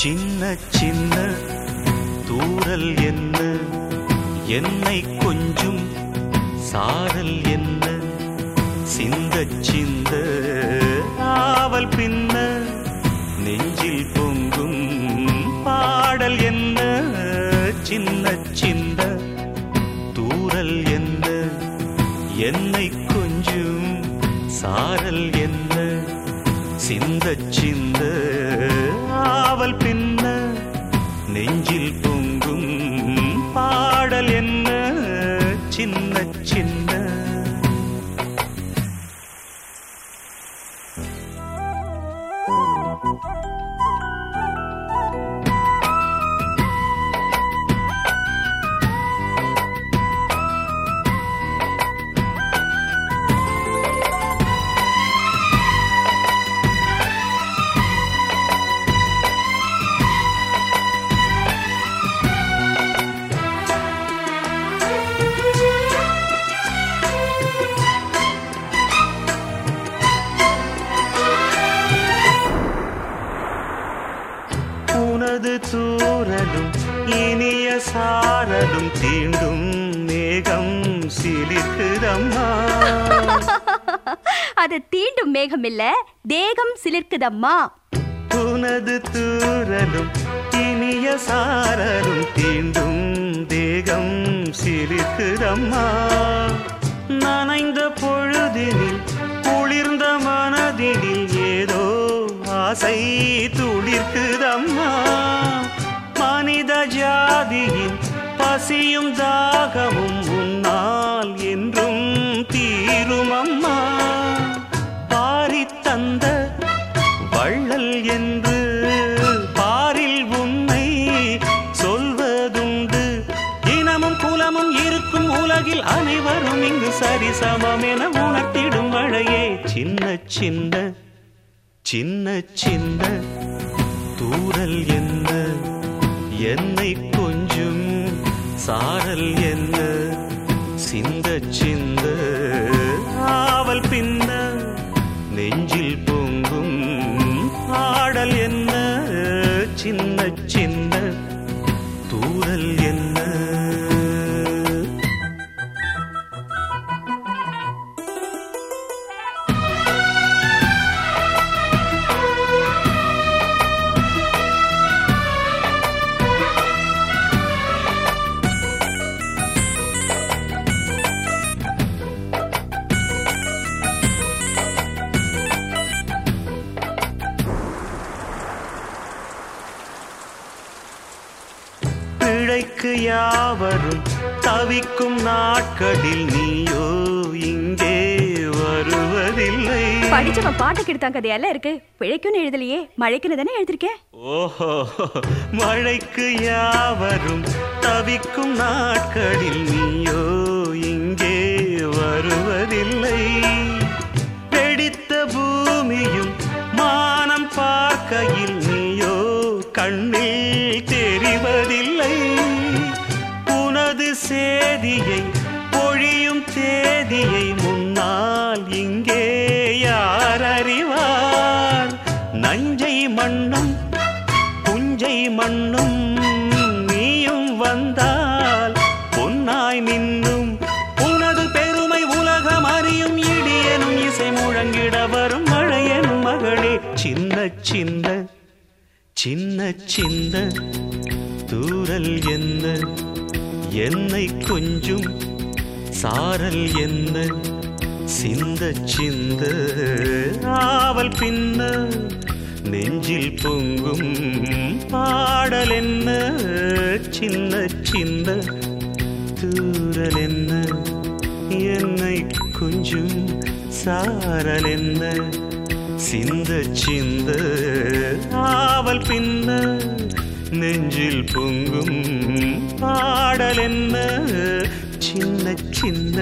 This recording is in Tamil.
சின்ன சின்ன தூரல் என்ன? என்னை கொஞ்சும் சாரல் என்ன? சிந்த சிந்த ஆவல் பின்ன நெஞ்சில் பொங்கும் பாடல் என்ன? சின்ன சின்ன தூரல் என்ன? என்னை கொஞ்சும் சாரல் என்ன? சிந்த சிந்த தூரலும் இனிய சாரலும் தீண்டும் மேகம் சிலிக்குதம்மா அது தீண்டும் மேகம் இல்ல தேகம் சிலிர்க்குதம்மா. உனது தூரலும் இனிய சாரலும் தீண்டும் தேகம் சிலிக்குதம்மா நனைந்த பொழுதினில் குளிர்ந்த மனதினில் ஏதோ ஆசை துளிர்க்குதம்மா. ஜாதியின் பசியும் தாகமும் உன்னால் என்றும் தீருமம்மா பாரி தந்த வள்ளல் என்று பாரில் உன்னை சொல்வதுண்டு. இனமும் குலமும் இருக்கும் உலகில் அனைவரும் இங்கு சரிசமம் என உணர்த்திடும் மழையே சின்ன சின்ன சின்ன சின்ன தூரல் என்ன? என்னை கொஞ்சும். சாரல் என்ன? சிந்த சிந்த. ஆவல் பின்ன. நெஞ்சில் பொங்கும். ஆடல் என்ன? சின்ன பிழைக்கு யாவரும் தவிக்கும் நாட்களில் நீயோ இங்கே வருவதில்லை. படிச்சவன் பாட்டு கெடுத்தான் கதையெல்லாம் இருக்கு? பிழைக்குன்னு எழுதலையே மழைக்குன்னு தானே எழுதிருக்கேன் ஓஹோ மழைக்கு யாவரும் தவிக்கும் நாட்களில் நீயோ சேதியை பொழியும் தேதியை முன்னால் இங்கே யார் அறிவார்? நஞ்சை மண்ணும் புஞ்சை மண்ணும் நீயும் வந்தால் பொன்னாய் மின்னும் உனது பெருமை உலகம் அறியும் இடியனும் இசை முழங்கிட வரும் மழையனும் மகளே. சின்ன சின்ன சின்ன சின்ன தூரல் என்ன? என்னை கொஞ்சும் சாரல் என்ன? சிந்த சிந்த ஆவல் பின்ன நெஞ்சில் பொங்கும் பாடல் என்ன? சின்ன சின்ன தூரல் என்ன? என்னை கொஞ்சும் சாரல் என்ன? சிந்த சிந்த ஆவல் பின்ன நெஞ்சில் பொங்கும் பாடல் என்ன சின்ன சின்ன